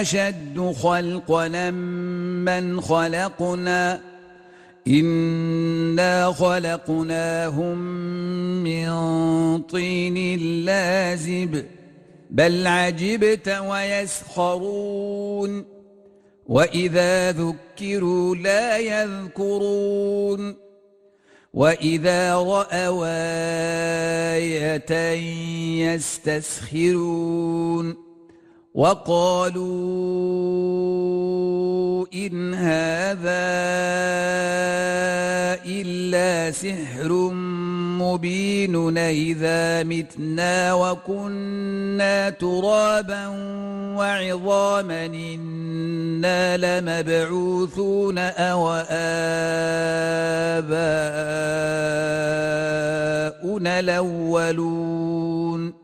أشد خلق من خلقنا إنا خلقناهم من طين لازب بل عجبت ويسخرون وإذا ذكروا لا يذكرون وإذا رأوا آية يستسخرون وقالوا إن هذا إلا سحر مبين إذا متنا وكنا ترابا وعظاما إنا لمبعوثون أو آباؤنا الأولون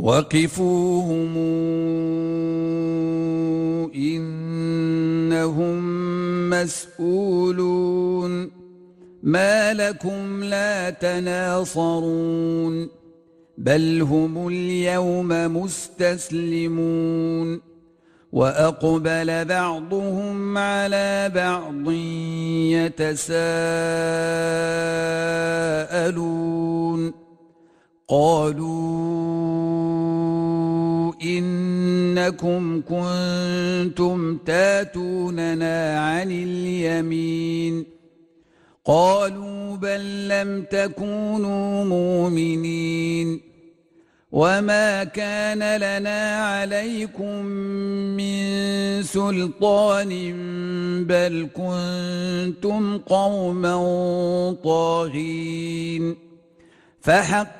وقفوهم إنهم مسؤولون ما لكم لا تناصرون بل هم اليوم مستسلمون وأقبل بعضهم على بعض يتساءلون قالوا إنكم كنتم تاتوننا عن اليمين قالوا بل لم تكونوا مؤمنين وما كان لنا عليكم من سلطان بل كنتم قوما طاغين فحق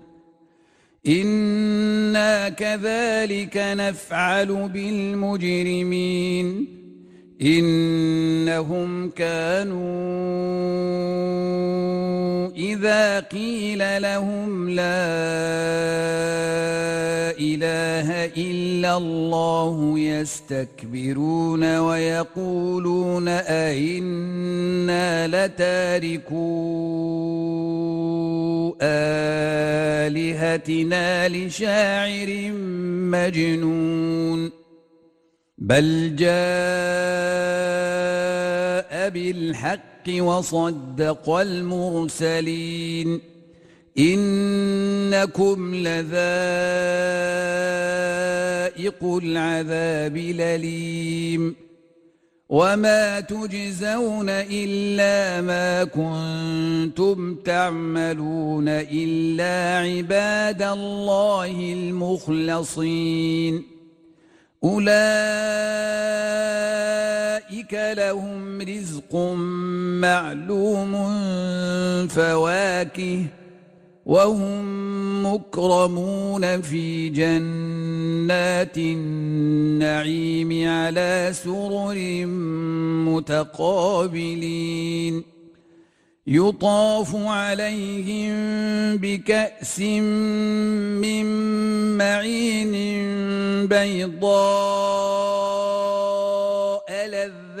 إنا كذلك نفعل بالمجرمين إنهم كانوا إذا قيل لهم لا إله إلا الله يستكبرون ويقولون أئنا لتاركوا آلهتنا لشاعر مجنون بل جاء بالحق وصدق المرسلين إنكم لذائق العذاب لليم وما تجزون إلا ما كنتم تعملون إلا عباد الله المخلصين أولئك لهم رزق معلوم فواكه وهم مكرمون في جنات النعيم على سرر متقابلين. يطاف عليهم بكأس من معين بيضاء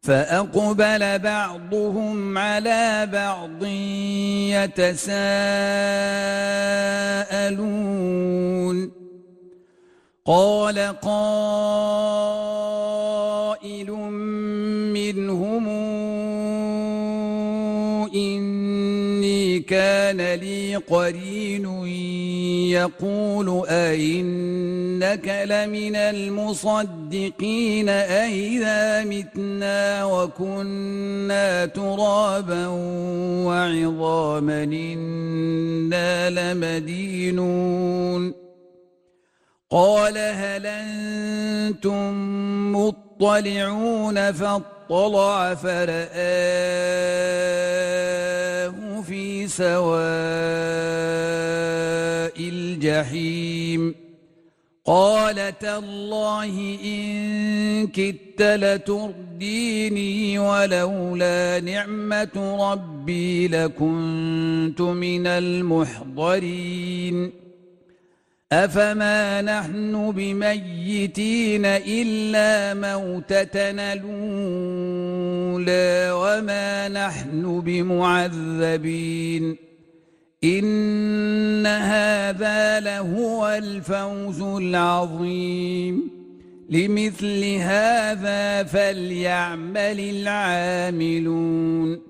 فأقبل بعضهم على بعض يتساءلون. قال قائل منهم إن كان لي قرين يقول أئنك لمن المصدقين أئذا متنا وكنا ترابا وعظاما إنا لمدينون قال هل أنتم مطلعون فاطلع فرآه في سواء الجحيم قال تالله إن كدت لترديني ولولا نعمة ربي لكنت من المحضرين أفما نحن بميتين إلا موتتنا الأولى وما نحن بمعذبين إن هذا لهو الفوز العظيم لمثل هذا فليعمل العاملون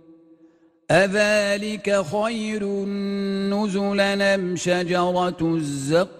أذلك خير نزلنا أم شجرة الزق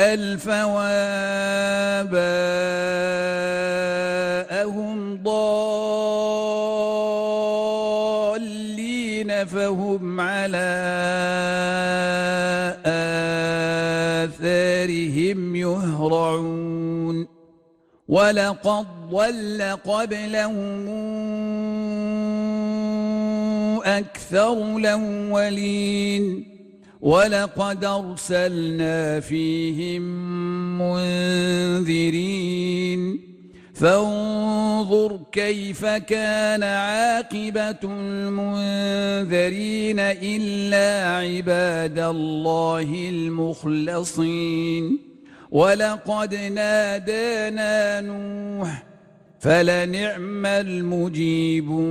ألف وآباءهم ضالين فهم على آثارهم يهرعون ولقد ضل قبلهم أكثر الأولين وَلَقَدْ أَرْسَلْنَا فِيهِمْ مُنذِرِينَ فانظر كيف كان عاقبة المنذرين إلا عباد الله المخلصين ولقد نادانا نوح فلنعم المجيبون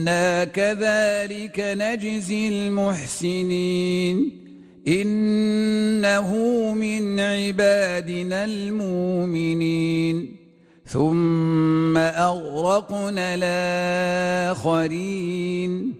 إنا كذلك نجزي المحسنين إنه من عبادنا المؤمنين ثم أغرقنا الآخرين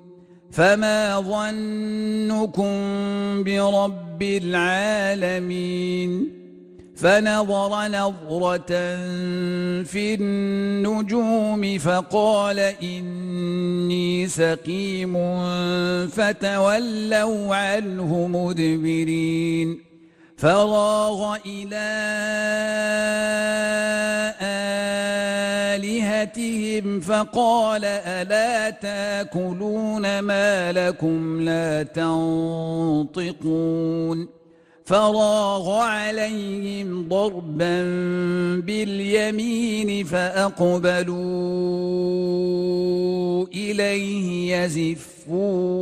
فما ظنكم برب العالمين فنظر نظرة في النجوم فقال إني سقيم فتولوا عنه مدبرين فراغ إلى آخر آلهتهم فقال ألا تاكلون ما لكم لا تنطقون فراغ عليهم ضربا باليمين فأقبلوا إليه يزفون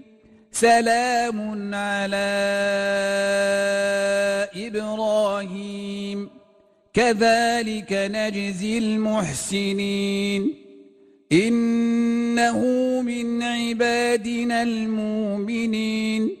سلام على إبراهيم. كذلك نجزي المحسنين. إنه من عبادنا المؤمنين.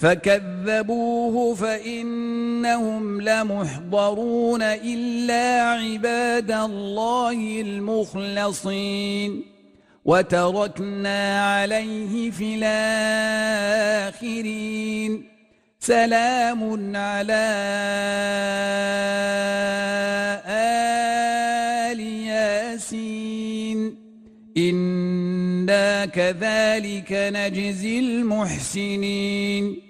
فكذبوه فإنهم لمحضرون إلا عباد الله المخلصين وتركنا عليه في الآخرين سلام على آل ياسين إنا كذلك نجزي المحسنين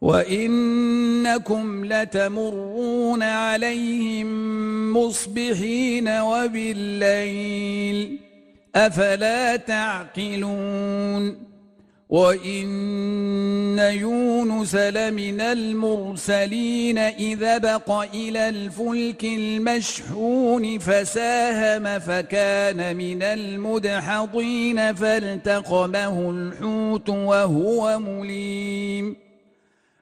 وَإِنَّكُمْ لَتَمُرُّونَ عَلَيْهِمْ مُصْبِحِينَ وَبِاللَّيْلِ أَفَلَا تَعْقِلُونَ وَإِنَّ يُونُسَ لَمِنَ الْمُرْسَلِينَ إِذَا بَقَ إِلَى الْفُلْكِ الْمَشْحُونِ فَسَاهَمَ فَكَانَ مِنَ الْمُدْحَضِينَ فَالْتَقَمَهُ الْحُوتُ وَهُوَ مُلِيمٌ